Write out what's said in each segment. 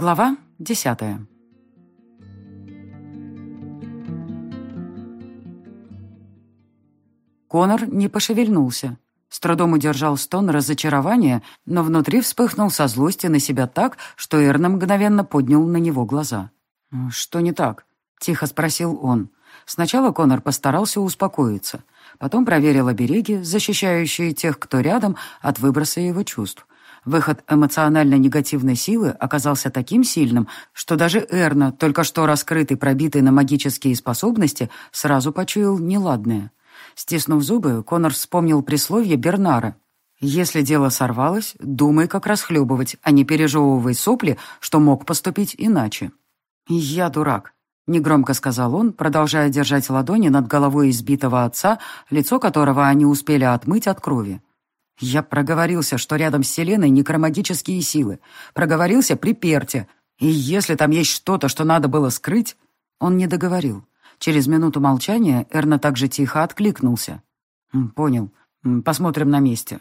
Глава десятая. Конор не пошевельнулся. С трудом удержал стон разочарования, но внутри вспыхнул со злости на себя так, что Эрна мгновенно поднял на него глаза. «Что не так?» — тихо спросил он. Сначала Конор постарался успокоиться, потом проверил обереги, защищающие тех, кто рядом, от выброса его чувств. Выход эмоционально негативной силы оказался таким сильным, что даже Эрна, только что раскрытый, пробитый на магические способности, сразу почуял неладное. Стиснув зубы, Конор вспомнил присловие Бернара. «Если дело сорвалось, думай, как расхлебывать, а не пережевывай сопли, что мог поступить иначе». «Я дурак», — негромко сказал он, продолжая держать ладони над головой избитого отца, лицо которого они успели отмыть от крови. Я проговорился, что рядом с Селеной некромагические силы. Проговорился при Перте. И если там есть что-то, что надо было скрыть... Он не договорил. Через минуту молчания Эрна также тихо откликнулся. «Понял. Посмотрим на месте».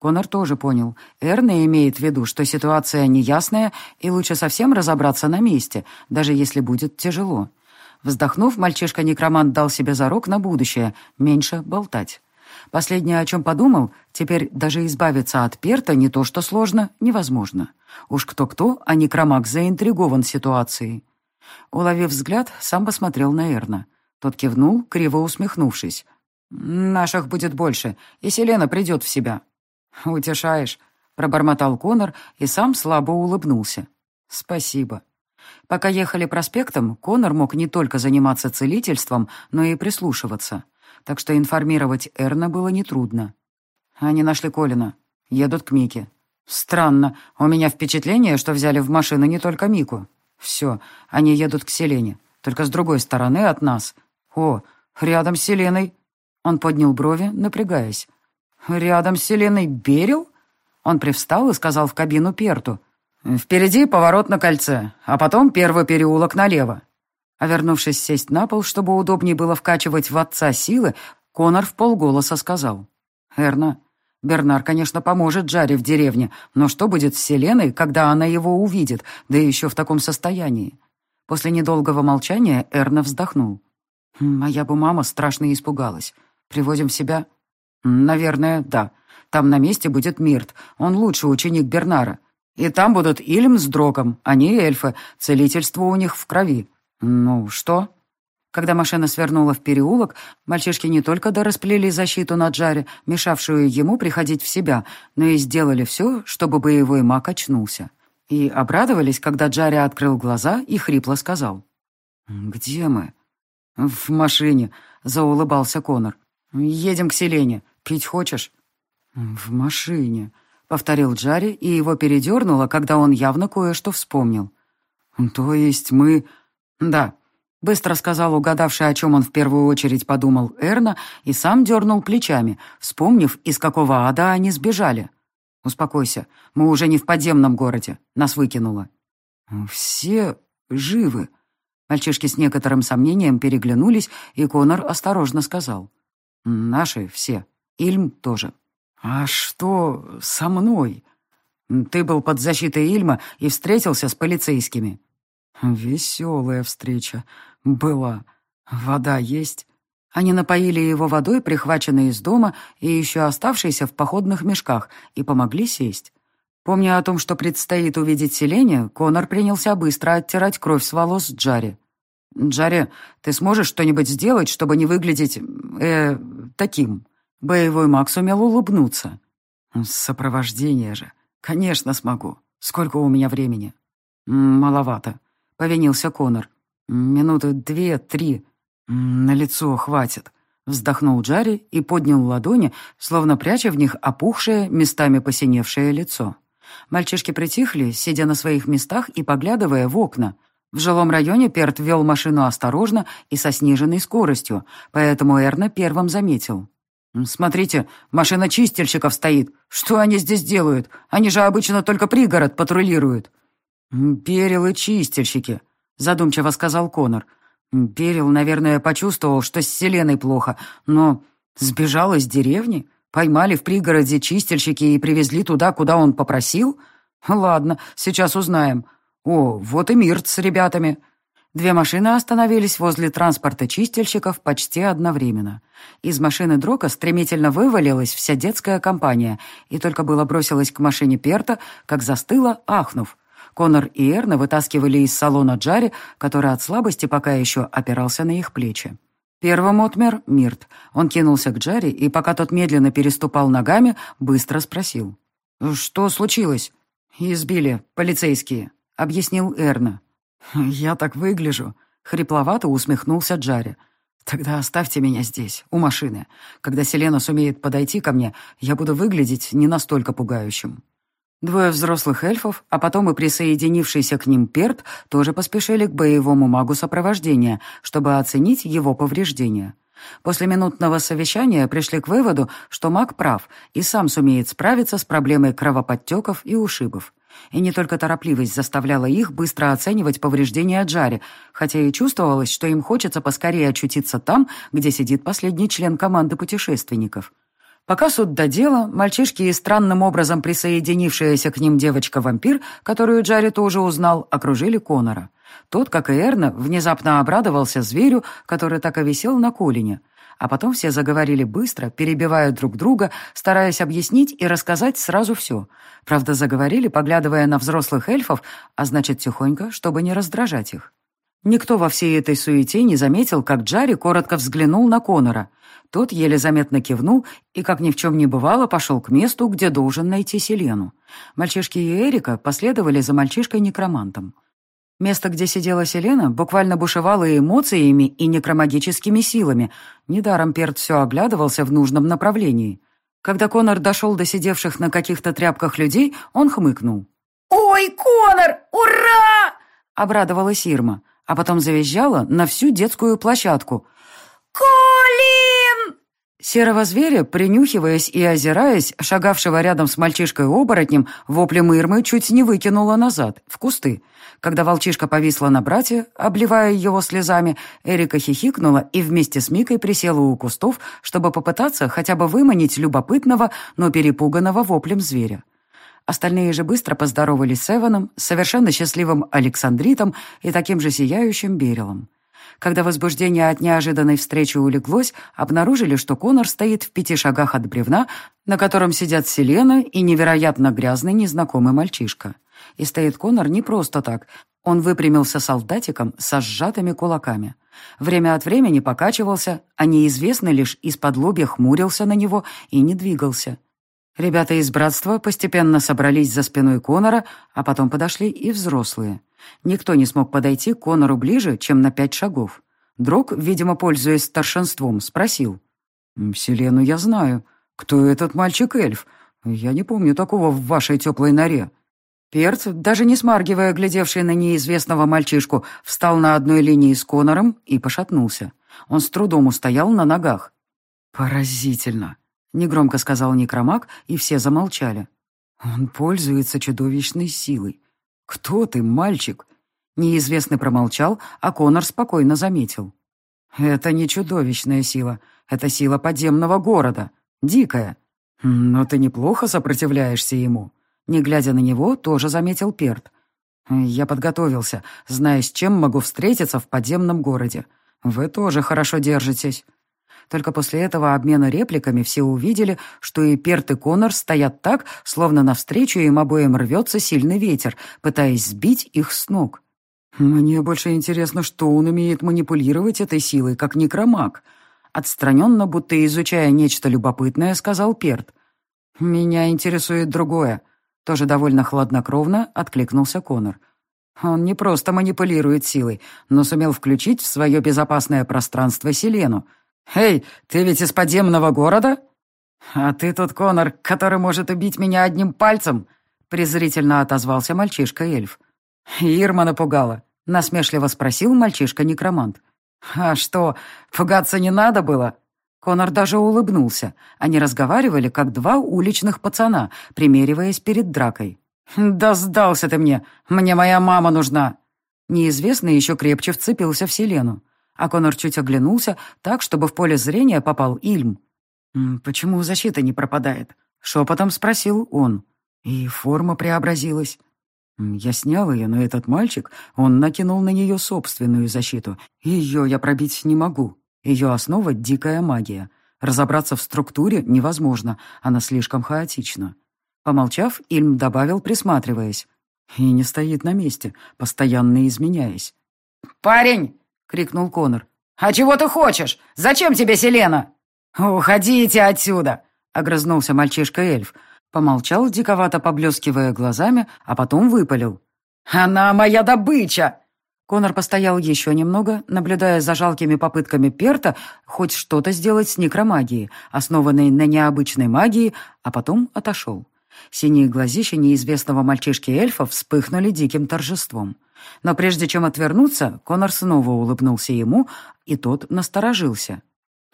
Конор тоже понял. Эрна имеет в виду, что ситуация неясная, и лучше совсем разобраться на месте, даже если будет тяжело. Вздохнув, мальчишка-некромант дал себе зарок на будущее — меньше болтать. Последнее, о чем подумал, теперь даже избавиться от перта не то что сложно, невозможно. Уж кто-кто, а некромаг заинтригован ситуацией. Уловив взгляд, сам посмотрел на Эрна. Тот кивнул, криво усмехнувшись. «Наших будет больше, и Селена придет в себя». «Утешаешь», — пробормотал Конор и сам слабо улыбнулся. «Спасибо». Пока ехали проспектом, Конор мог не только заниматься целительством, но и прислушиваться так что информировать Эрна было нетрудно. Они нашли Колина. Едут к Мике. Странно, у меня впечатление, что взяли в машину не только Мику. Все, они едут к Селене, только с другой стороны от нас. О, рядом с Селеной. Он поднял брови, напрягаясь. «Рядом с Селеной Берил?» Он привстал и сказал в кабину Перту. «Впереди поворот на кольце, а потом первый переулок налево. А вернувшись сесть на пол, чтобы удобнее было вкачивать в отца силы, Конор в полголоса сказал. «Эрна, Бернар, конечно, поможет Джаре в деревне, но что будет с Селеной, когда она его увидит, да еще в таком состоянии?» После недолгого молчания Эрна вздохнул. «Моя бы мама страшно испугалась. Привозим себя?» «Наверное, да. Там на месте будет Мирт. Он лучший ученик Бернара. И там будут Ильм с Дрогом. Они эльфы. Целительство у них в крови. «Ну, что?» Когда машина свернула в переулок, мальчишки не только дорасплели защиту на Джаре, мешавшую ему приходить в себя, но и сделали все, чтобы боевой маг очнулся. И обрадовались, когда Джаре открыл глаза и хрипло сказал. «Где мы?» «В машине», — заулыбался Конор. «Едем к Селене. Пить хочешь?» «В машине», — повторил Джаре, и его передернуло, когда он явно кое-что вспомнил. «То есть мы...» «Да», — быстро сказал угадавший, о чем он в первую очередь подумал Эрна, и сам дернул плечами, вспомнив, из какого ада они сбежали. «Успокойся, мы уже не в подземном городе, нас выкинуло». «Все живы?» Мальчишки с некоторым сомнением переглянулись, и Конор осторожно сказал. «Наши все. Ильм тоже». «А что со мной?» «Ты был под защитой Ильма и встретился с полицейскими. Веселая встреча была. Вода есть. Они напоили его водой, прихваченной из дома и еще оставшейся в походных мешках, и помогли сесть. Помня о том, что предстоит увидеть селение, Конор принялся быстро оттирать кровь с волос Джари. «Джари, ты сможешь что-нибудь сделать, чтобы не выглядеть... э... таким?» Боевой маг сумел улыбнуться. «Сопровождение же. Конечно, смогу. Сколько у меня времени?» «Маловато. — повинился Конор. «Минуты две-три. На лицо хватит». Вздохнул Джарри и поднял ладони, словно пряча в них опухшее, местами посиневшее лицо. Мальчишки притихли, сидя на своих местах и поглядывая в окна. В жилом районе Перт вел машину осторожно и со сниженной скоростью, поэтому Эрна первым заметил. «Смотрите, машина чистильщиков стоит. Что они здесь делают? Они же обычно только пригород патрулируют». «Перил и чистильщики», — задумчиво сказал Конор. «Перил, наверное, почувствовал, что с Селеной плохо, но сбежал из деревни, поймали в пригороде чистильщики и привезли туда, куда он попросил? Ладно, сейчас узнаем. «О, вот и Мирт с ребятами». Две машины остановились возле транспорта чистильщиков почти одновременно. Из машины Дрока стремительно вывалилась вся детская компания, и только было бросилась к машине Перта, как застыла, ахнув. Конор и Эрна вытаскивали из салона Джари, который от слабости пока еще опирался на их плечи. Первым отмер Мирт. Он кинулся к Джари, и пока тот медленно переступал ногами, быстро спросил. «Что случилось?» «Избили, полицейские», — объяснил Эрна. «Я так выгляжу», — хрипловато усмехнулся Джари. «Тогда оставьте меня здесь, у машины. Когда Селена сумеет подойти ко мне, я буду выглядеть не настолько пугающим». Двое взрослых эльфов, а потом и присоединившийся к ним Перт, тоже поспешили к боевому магу сопровождения, чтобы оценить его повреждения. После минутного совещания пришли к выводу, что маг прав и сам сумеет справиться с проблемой кровоподтеков и ушибов. И не только торопливость заставляла их быстро оценивать повреждения Джари, хотя и чувствовалось, что им хочется поскорее очутиться там, где сидит последний член команды путешественников. Пока суд до дела, мальчишки и странным образом присоединившаяся к ним девочка-вампир, которую Джарри тоже узнал, окружили Конора. Тот, как и Эрна, внезапно обрадовался зверю, который так и висел на колене. А потом все заговорили быстро, перебивая друг друга, стараясь объяснить и рассказать сразу все. Правда, заговорили, поглядывая на взрослых эльфов, а значит, тихонько, чтобы не раздражать их. Никто во всей этой суете не заметил, как Джарри коротко взглянул на Конора. Тот еле заметно кивнул и, как ни в чем не бывало, пошел к месту, где должен найти Селену. Мальчишки и Эрика последовали за мальчишкой-некромантом. Место, где сидела Селена, буквально бушевало эмоциями и некромагическими силами. Недаром Перт все оглядывался в нужном направлении. Когда Конор дошел до сидевших на каких-то тряпках людей, он хмыкнул. «Ой, Конор, ура!» — обрадовалась Ирма, а потом завизжала на всю детскую площадку. «Колин!» Серого зверя, принюхиваясь и озираясь, шагавшего рядом с мальчишкой-оборотнем, воплем Ирмы чуть не выкинула назад, в кусты. Когда волчишка повисла на брате, обливая его слезами, Эрика хихикнула и вместе с Микой присела у кустов, чтобы попытаться хотя бы выманить любопытного, но перепуганного воплем зверя. Остальные же быстро поздоровались с Эваном, совершенно счастливым Александритом и таким же сияющим Берилом. Когда возбуждение от неожиданной встречи улеглось, обнаружили, что Конор стоит в пяти шагах от бревна, на котором сидят Селена и невероятно грязный незнакомый мальчишка. И стоит Конор не просто так. Он выпрямился солдатиком со сжатыми кулаками. Время от времени покачивался, а неизвестный лишь из-под лобья хмурился на него и не двигался. Ребята из братства постепенно собрались за спиной Конора, а потом подошли и взрослые. Никто не смог подойти к Конору ближе, чем на пять шагов. Дрог, видимо, пользуясь старшинством, спросил. «Селену я знаю. Кто этот мальчик-эльф? Я не помню такого в вашей теплой норе». Перц, даже не смаргивая глядевший на неизвестного мальчишку, встал на одной линии с Конором и пошатнулся. Он с трудом устоял на ногах. «Поразительно», — негромко сказал некромаг, и все замолчали. «Он пользуется чудовищной силой. «Кто ты, мальчик?» Неизвестный промолчал, а Конор спокойно заметил. «Это не чудовищная сила. Это сила подземного города. Дикая. Но ты неплохо сопротивляешься ему». Не глядя на него, тоже заметил Перт. «Я подготовился, зная, с чем могу встретиться в подземном городе. Вы тоже хорошо держитесь». Только после этого обмена репликами все увидели, что и Перт, и Конор стоят так, словно навстречу им обоим рвется сильный ветер, пытаясь сбить их с ног. «Мне больше интересно, что он умеет манипулировать этой силой, как некромаг», отстраненно, будто изучая нечто любопытное, сказал Перт. «Меня интересует другое». Тоже довольно хладнокровно откликнулся Конор. Он не просто манипулирует силой, но сумел включить в свое безопасное пространство Селену. «Эй, ты ведь из подземного города?» «А ты тот Конор, который может убить меня одним пальцем?» презрительно отозвался мальчишка-эльф. Ирма напугала. Насмешливо спросил мальчишка-некромант. «А что, пугаться не надо было?» Конор даже улыбнулся. Они разговаривали, как два уличных пацана, примериваясь перед дракой. «Да сдался ты мне! Мне моя мама нужна!» Неизвестный еще крепче вцепился в Селену. А Конор чуть оглянулся так, чтобы в поле зрения попал Ильм. «Почему защита не пропадает?» — шепотом спросил он. И форма преобразилась. Я снял ее, но этот мальчик, он накинул на нее собственную защиту. Ее я пробить не могу. Ее основа — дикая магия. Разобраться в структуре невозможно, она слишком хаотична. Помолчав, Ильм добавил, присматриваясь. И не стоит на месте, постоянно изменяясь. «Парень!» — крикнул Конор. «А чего ты хочешь? Зачем тебе Селена?» «Уходите отсюда!» — огрызнулся мальчишка-эльф. Помолчал, диковато поблескивая глазами, а потом выпалил. «Она моя добыча!» Конор постоял еще немного, наблюдая за жалкими попытками Перта хоть что-то сделать с некромагией, основанной на необычной магии, а потом отошел. Синие глазища неизвестного мальчишки-эльфа вспыхнули диким торжеством. Но прежде чем отвернуться, Конор снова улыбнулся ему, и тот насторожился.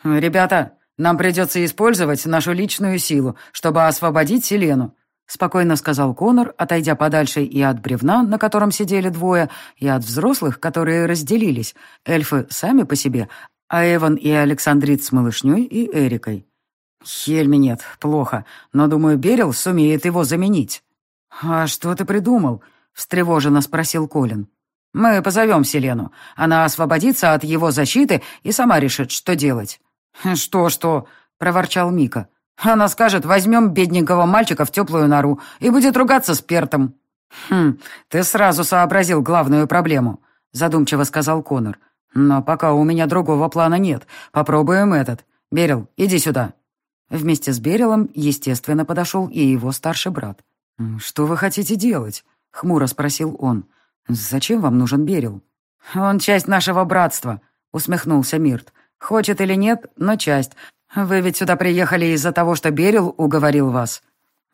«Ребята, нам придется использовать нашу личную силу, чтобы освободить Селену», спокойно сказал Конор, отойдя подальше и от бревна, на котором сидели двое, и от взрослых, которые разделились, эльфы сами по себе, а Эван и Александрит с малышней и Эрикой. «Хельми нет, плохо, но, думаю, Берил сумеет его заменить». «А что ты придумал?» — встревоженно спросил Колин. «Мы позовем Селену. Она освободится от его защиты и сама решит, что делать». «Что-что?» — проворчал Мика. «Она скажет, возьмем бедненького мальчика в теплую нору и будет ругаться с Пертом». «Хм, ты сразу сообразил главную проблему», — задумчиво сказал Конор. «Но пока у меня другого плана нет. Попробуем этот. Берил, иди сюда». Вместе с Берилом, естественно, подошел и его старший брат. «Что вы хотите делать?» — хмуро спросил он. «Зачем вам нужен Берил?» «Он часть нашего братства», — усмехнулся Мирт. «Хочет или нет, но часть. Вы ведь сюда приехали из-за того, что Берил уговорил вас».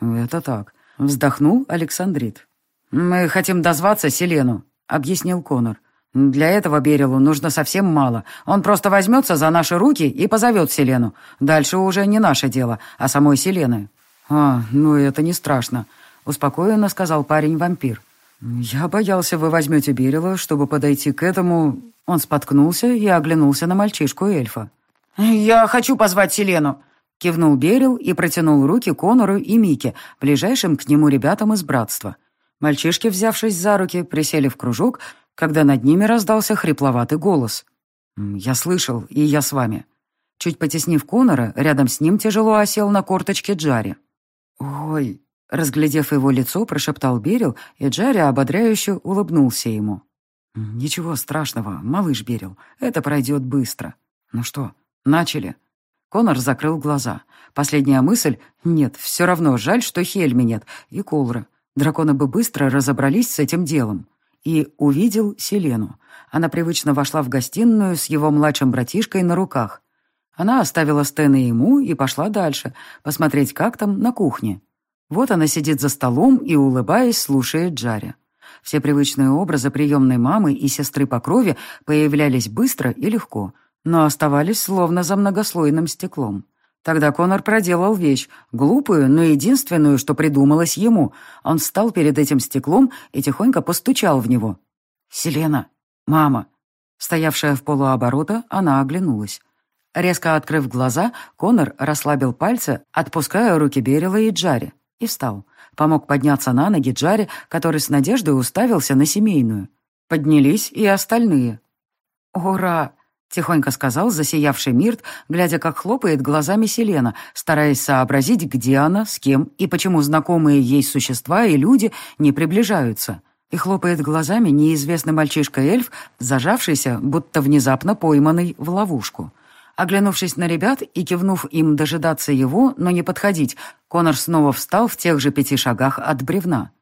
«Это так», — вздохнул Александрит. «Мы хотим дозваться Селену», — объяснил Конор. Для этого Берилу нужно совсем мало. Он просто возьмется за наши руки и позовет Селену. Дальше уже не наше дело, а самой Селены». «А, ну это не страшно», — успокоенно сказал парень-вампир. «Я боялся, вы возьмете Берила, чтобы подойти к этому...» Он споткнулся и оглянулся на мальчишку-эльфа. «Я хочу позвать Селену», — кивнул Берил и протянул руки Конору и Мике, ближайшим к нему ребятам из братства. Мальчишки, взявшись за руки, присели в кружок, когда над ними раздался хрипловатый голос. «Я слышал, и я с вами». Чуть потеснив Конора, рядом с ним тяжело осел на корточке Джари. «Ой!» Разглядев его лицо, прошептал Берил, и Джари ободряюще улыбнулся ему. «Ничего страшного, малыш Берил, это пройдет быстро. Ну что, начали?» Конор закрыл глаза. Последняя мысль — нет, все равно жаль, что Хельми нет, и Колра. Драконы бы быстро разобрались с этим делом и увидел Селену. Она привычно вошла в гостиную с его младшим братишкой на руках. Она оставила Стэна ему и пошла дальше, посмотреть, как там на кухне. Вот она сидит за столом и, улыбаясь, слушает Джаря. Все привычные образы приемной мамы и сестры по крови появлялись быстро и легко, но оставались словно за многослойным стеклом. Тогда Конор проделал вещь, глупую, но единственную, что придумалось ему. Он встал перед этим стеклом и тихонько постучал в него. «Селена! Мама!» Стоявшая в полуоборота, она оглянулась. Резко открыв глаза, Конор расслабил пальцы, отпуская руки Берила и Джари, и встал. Помог подняться на ноги Джари, который с надеждой уставился на семейную. Поднялись и остальные. «Ура!» — тихонько сказал засиявший Мирт, глядя, как хлопает глазами Селена, стараясь сообразить, где она, с кем и почему знакомые ей существа и люди не приближаются. И хлопает глазами неизвестный мальчишка-эльф, зажавшийся, будто внезапно пойманный в ловушку. Оглянувшись на ребят и кивнув им дожидаться его, но не подходить, Конор снова встал в тех же пяти шагах от бревна.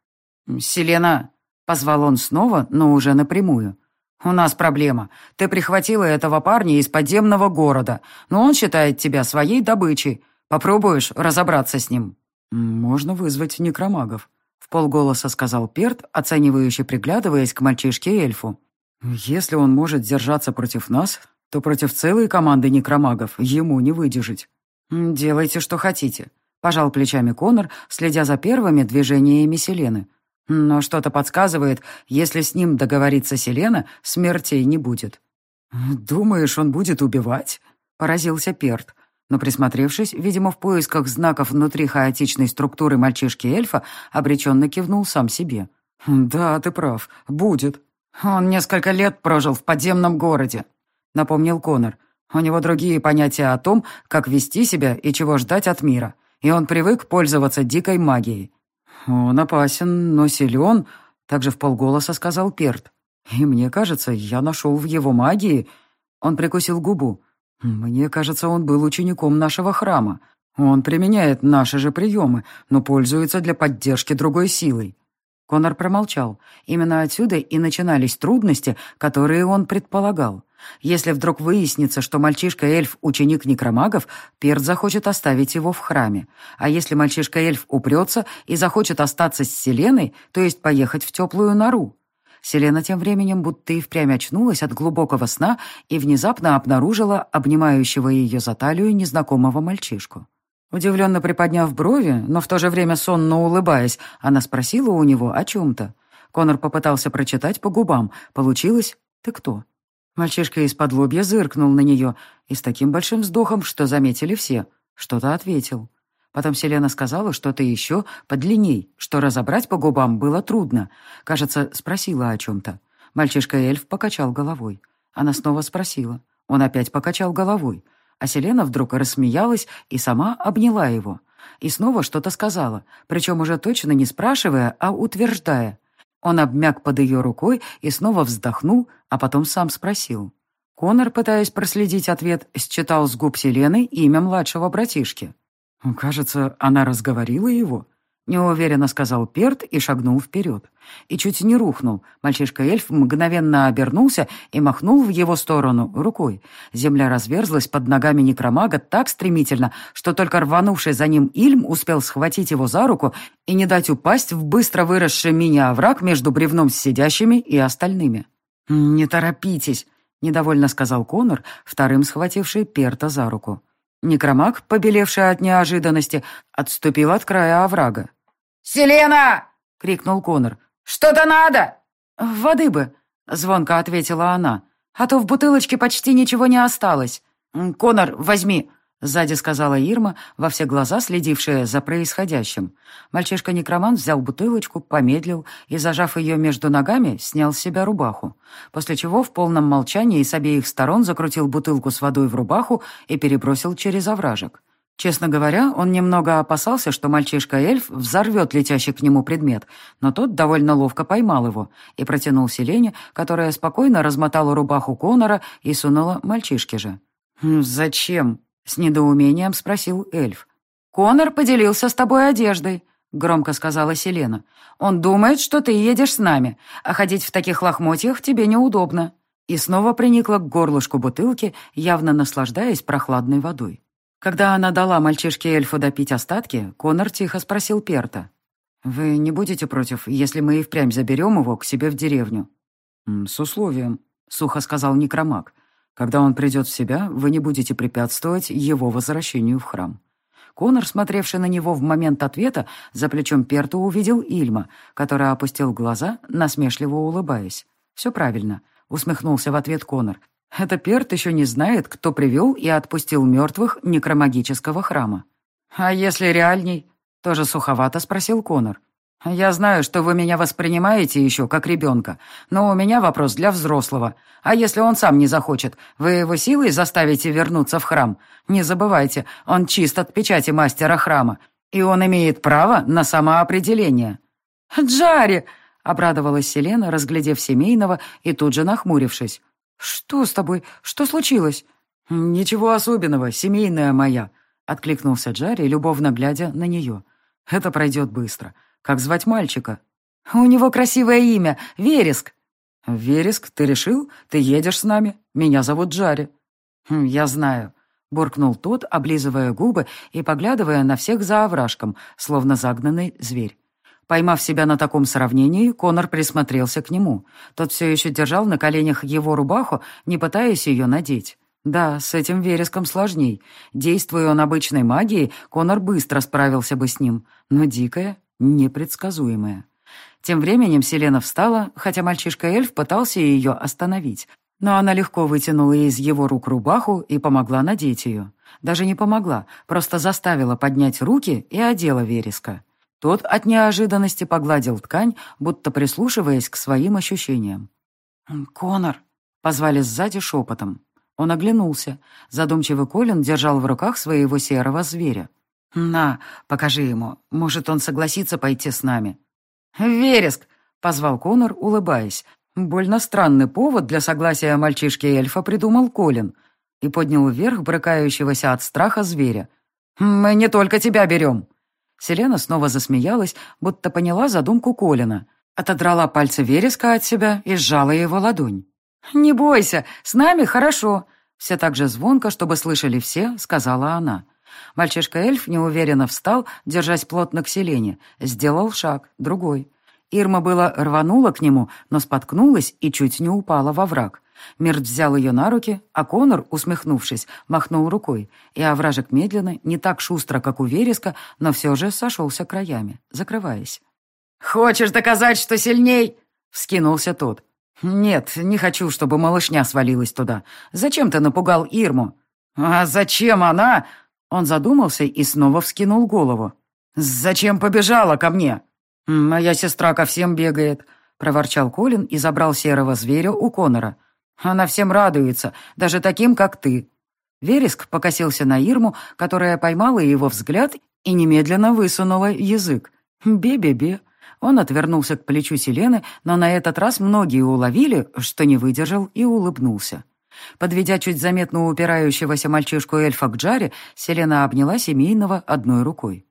«Селена!» — позвал он снова, но уже напрямую. «У нас проблема. Ты прихватила этого парня из подземного города, но он считает тебя своей добычей. Попробуешь разобраться с ним?» «Можно вызвать некромагов», — в полголоса сказал Перт, оценивающе приглядываясь к мальчишке-эльфу. «Если он может держаться против нас, то против целой команды некромагов ему не выдержать». «Делайте, что хотите», — пожал плечами Конор, следя за первыми движениями Селены. Но что-то подсказывает, если с ним договорится Селена, смертей не будет. «Думаешь, он будет убивать?» — поразился Перт. Но, присмотревшись, видимо, в поисках знаков внутри хаотичной структуры мальчишки-эльфа, обреченно кивнул сам себе. «Да, ты прав. Будет. Он несколько лет прожил в подземном городе», — напомнил Конор. «У него другие понятия о том, как вести себя и чего ждать от мира, и он привык пользоваться дикой магией». «Он опасен, но силен», — также в полголоса сказал Перт. «И мне кажется, я нашел в его магии...» Он прикусил губу. «Мне кажется, он был учеником нашего храма. Он применяет наши же приемы, но пользуется для поддержки другой силой». Конор промолчал. Именно отсюда и начинались трудности, которые он предполагал. Если вдруг выяснится, что мальчишка-эльф — ученик некромагов, Перт захочет оставить его в храме. А если мальчишка-эльф упрется и захочет остаться с Селеной, то есть поехать в теплую нору? Селена тем временем будто и впрямь очнулась от глубокого сна и внезапно обнаружила обнимающего ее за талию незнакомого мальчишку. Удивленно приподняв брови, но в то же время сонно улыбаясь, она спросила у него о чем-то. Конор попытался прочитать по губам. Получилось «Ты кто?». Мальчишка из-под лобья зыркнул на нее и с таким большим вздохом, что заметили все. Что-то ответил. Потом Селена сказала что-то еще подлинней, что разобрать по губам было трудно. Кажется, спросила о чем-то. Мальчишка-эльф покачал головой. Она снова спросила. Он опять покачал головой. А Селена вдруг рассмеялась и сама обняла его. И снова что-то сказала, причем уже точно не спрашивая, а утверждая. Он обмяк под ее рукой и снова вздохнул, а потом сам спросил. Конор, пытаясь проследить ответ, считал с губ Селены имя младшего братишки. «Кажется, она разговорила его», Неуверенно сказал Перт и шагнул вперед. И чуть не рухнул. Мальчишка-эльф мгновенно обернулся и махнул в его сторону рукой. Земля разверзлась под ногами некромага так стремительно, что только рванувший за ним Ильм успел схватить его за руку и не дать упасть в быстро выросший мини-овраг между бревном с сидящими и остальными. «Не торопитесь», — недовольно сказал Конор, вторым схвативший Перта за руку. Некромаг, побелевший от неожиданности, отступил от края оврага. «Селена!» — крикнул Конор. «Что-то надо!» «Воды бы!» — звонко ответила она. «А то в бутылочке почти ничего не осталось. Конор, возьми!» — сзади сказала Ирма, во все глаза следившая за происходящим. Мальчишка-некромант взял бутылочку, помедлил и, зажав ее между ногами, снял с себя рубаху, после чего в полном молчании с обеих сторон закрутил бутылку с водой в рубаху и перебросил через овражек. Честно говоря, он немного опасался, что мальчишка-эльф взорвет летящий к нему предмет, но тот довольно ловко поймал его и протянул Селене, которая спокойно размотала рубаху Конора и сунула мальчишке же. «Зачем?» — с недоумением спросил эльф. «Конор поделился с тобой одеждой», — громко сказала Селена. «Он думает, что ты едешь с нами, а ходить в таких лохмотьях тебе неудобно». И снова приникла к горлышку бутылки, явно наслаждаясь прохладной водой. Когда она дала мальчишке-эльфу допить остатки, Конор тихо спросил Перта. «Вы не будете против, если мы и впрямь заберем его к себе в деревню?» «С условием», — сухо сказал некромаг. «Когда он придет в себя, вы не будете препятствовать его возвращению в храм». Конор, смотревший на него в момент ответа, за плечом Перта увидел Ильма, который опустил глаза, насмешливо улыбаясь. «Все правильно», — усмехнулся в ответ Конор. Это Перт еще не знает, кто привел и отпустил мертвых некромагического храма. «А если реальней?» — тоже суховато спросил Конор. «Я знаю, что вы меня воспринимаете еще как ребенка, но у меня вопрос для взрослого. А если он сам не захочет, вы его силой заставите вернуться в храм? Не забывайте, он чист от печати мастера храма, и он имеет право на самоопределение». «Джари!» — обрадовалась Селена, разглядев семейного и тут же нахмурившись. «Что с тобой? Что случилось?» «Ничего особенного, семейная моя», — откликнулся Джарри, любовно глядя на нее. «Это пройдет быстро. Как звать мальчика?» «У него красивое имя. Вереск». «Вереск, ты решил? Ты едешь с нами? Меня зовут Джарри». «Хм, «Я знаю», — буркнул тот, облизывая губы и поглядывая на всех за овражком, словно загнанный зверь. Поймав себя на таком сравнении, Конор присмотрелся к нему. Тот все еще держал на коленях его рубаху, не пытаясь ее надеть. Да, с этим вереском сложней. Действуя он обычной магией, Конор быстро справился бы с ним. Но дикая, непредсказуемая. Тем временем Селена встала, хотя мальчишка-эльф пытался ее остановить. Но она легко вытянула из его рук рубаху и помогла надеть ее. Даже не помогла, просто заставила поднять руки и одела вереска. Тот от неожиданности погладил ткань, будто прислушиваясь к своим ощущениям. «Конор!» — позвали сзади шепотом. Он оглянулся. Задумчивый Колин держал в руках своего серого зверя. «На, покажи ему. Может, он согласится пойти с нами». «Вереск!» — позвал Конор, улыбаясь. Больно странный повод для согласия мальчишки-эльфа придумал Колин и поднял вверх брыкающегося от страха зверя. «Мы не только тебя берем!» Селена снова засмеялась, будто поняла задумку Колина. Отодрала пальцы вереска от себя и сжала его ладонь. «Не бойся, с нами хорошо!» Все так же звонко, чтобы слышали все, сказала она. Мальчишка-эльф неуверенно встал, держась плотно к Селене. Сделал шаг, другой. Ирма было рванула к нему, но споткнулась и чуть не упала во враг. Мирт взял ее на руки, а Конор, усмехнувшись, махнул рукой, и овражек медленно, не так шустро, как у вереска, но все же сошелся краями, закрываясь. «Хочешь доказать, что сильней?» — вскинулся тот. «Нет, не хочу, чтобы малышня свалилась туда. Зачем ты напугал Ирму?» «А зачем она?» Он задумался и снова вскинул голову. «Зачем побежала ко мне?» «Моя сестра ко всем бегает», — проворчал Колин и забрал серого зверя у Конора. «Она всем радуется, даже таким, как ты». Вереск покосился на Ирму, которая поймала его взгляд и немедленно высунула язык. «Бе-бе-бе». Он отвернулся к плечу Селены, но на этот раз многие уловили, что не выдержал и улыбнулся. Подведя чуть заметно упирающегося мальчишку-эльфа к Джаре, Селена обняла семейного одной рукой.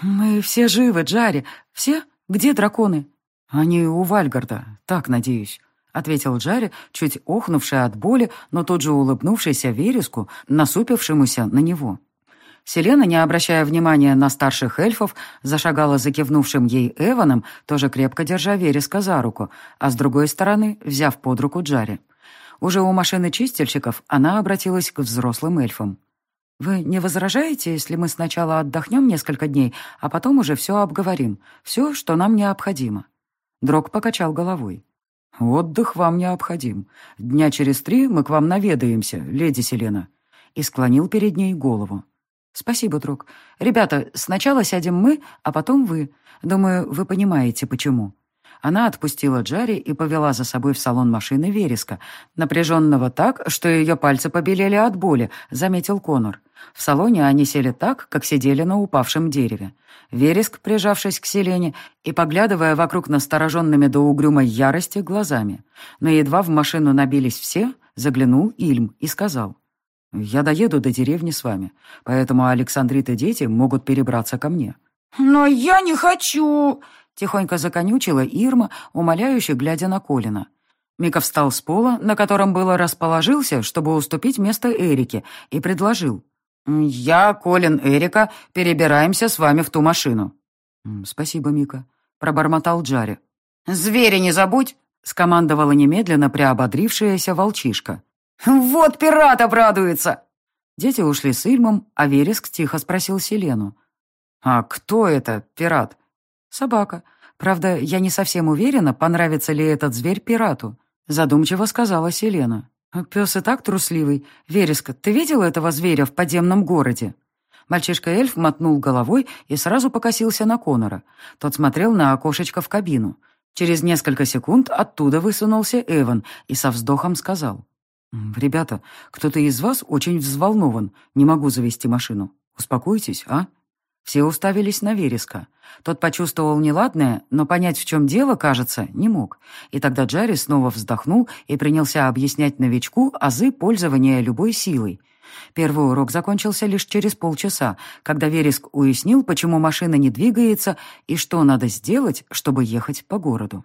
«Мы все живы, Джаре. Все? Где драконы?» «Они у Вальгарда, так надеюсь», — ответил Джаре, чуть охнувший от боли, но тут же улыбнувшийся вереску, насупившемуся на него. Селена, не обращая внимания на старших эльфов, зашагала за кивнувшим ей Эваном, тоже крепко держа Вереска за руку, а с другой стороны, взяв под руку Джари. Уже у машины чистильщиков она обратилась к взрослым эльфам. «Вы не возражаете, если мы сначала отдохнем несколько дней, а потом уже все обговорим, все, что нам необходимо?» Дрог покачал головой. «Отдых вам необходим. Дня через три мы к вам наведаемся, леди Селена». И склонил перед ней голову. «Спасибо, друг. Ребята, сначала сядем мы, а потом вы. Думаю, вы понимаете, почему». Она отпустила Джарри и повела за собой в салон машины Вереска, напряженного так, что ее пальцы побелели от боли, заметил Конор. В салоне они сели так, как сидели на упавшем дереве. Вереск, прижавшись к Селене и поглядывая вокруг настороженными до угрюмой ярости глазами. Но едва в машину набились все, заглянул Ильм и сказал. «Я доеду до деревни с вами, поэтому Александрит и дети могут перебраться ко мне». «Но я не хочу!» — тихонько законючила Ирма, умоляюще глядя на Колина. Мика встал с пола, на котором было расположился, чтобы уступить место Эрике, и предложил. «Я, Колин, Эрика, перебираемся с вами в ту машину». «Спасибо, Мика», — пробормотал Джари. «Звери не забудь!» — скомандовала немедленно приободрившаяся волчишка. «Вот пират обрадуется!» Дети ушли с Ильмом, а Вереск тихо спросил Селену. «А кто это, пират?» «Собака. Правда, я не совсем уверена, понравится ли этот зверь пирату», задумчиво сказала Селена. «Пес и так трусливый. Вереск, ты видел этого зверя в подземном городе?» Мальчишка-эльф мотнул головой и сразу покосился на Конора. Тот смотрел на окошечко в кабину. Через несколько секунд оттуда высунулся Эван и со вздохом сказал. «Ребята, кто-то из вас очень взволнован. Не могу завести машину. Успокойтесь, а?» Все уставились на Вереска. Тот почувствовал неладное, но понять, в чем дело, кажется, не мог. И тогда Джарри снова вздохнул и принялся объяснять новичку азы пользования любой силой. Первый урок закончился лишь через полчаса, когда Вереск уяснил, почему машина не двигается и что надо сделать, чтобы ехать по городу.